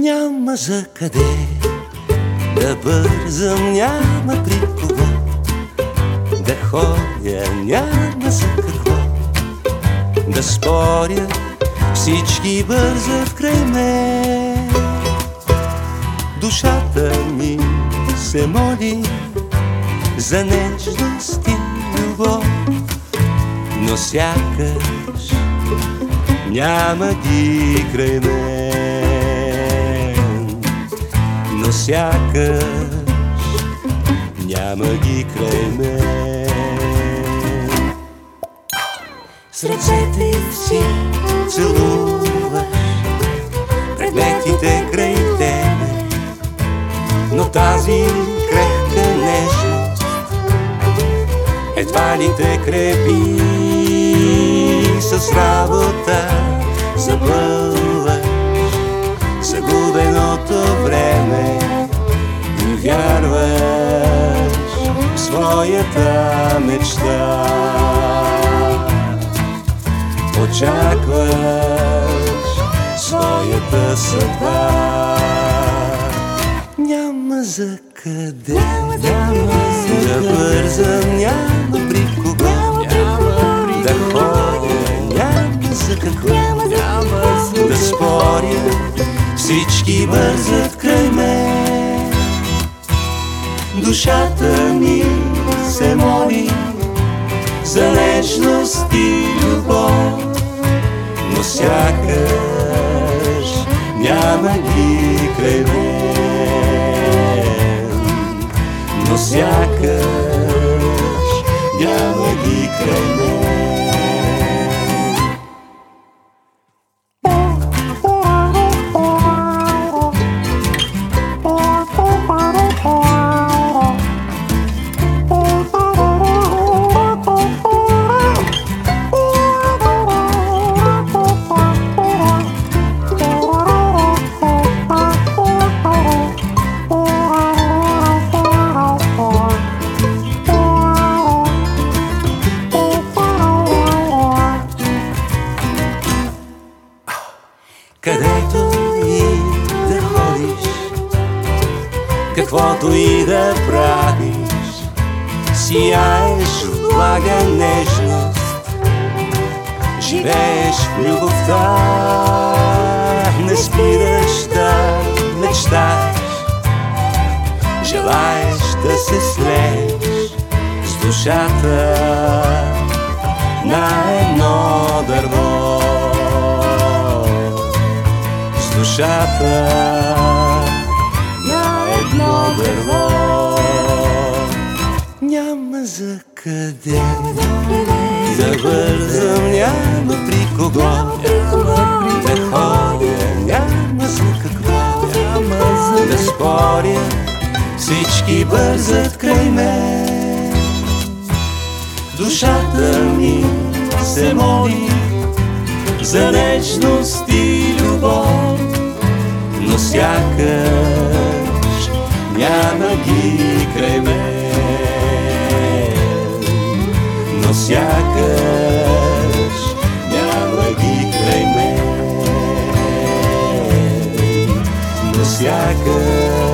Няма за къде да бързам, няма при кого да ходя, няма за какво да споря, всички бързат край мен. Душата ми се моли за нежност и любов, но сякаш няма ги край мен. Но сякаш няма ги край мен. С ръцете си целуваш предметите край тебе, но тази крехка нежност едва ли те крепи вярваш в своята мечта. Очакваш своята съдба. Няма за къде, Няма за къде да бързам, няма при кого да ходя, няма за какво да споря, всички бързат край мен. Душата ми се моли за нежност и любов, но сякаш няма ги край мен. Но сякаш няма ги край мен. Където и да ходиш, каквото и да правиш, сияеш в блага нежност, живееш в любовта, не спираш да мечтаеш, желаеш да се слееш с душата на едно дърво душата. На едно дърво. Няма за къде. Да бързам, няма при кого. Да ходя, няма за какво. Да споря, всички бързат край мен. Душата ми се моли за нежност и любов, não se na gikaj me No siakas Ja na gikaj me No siakas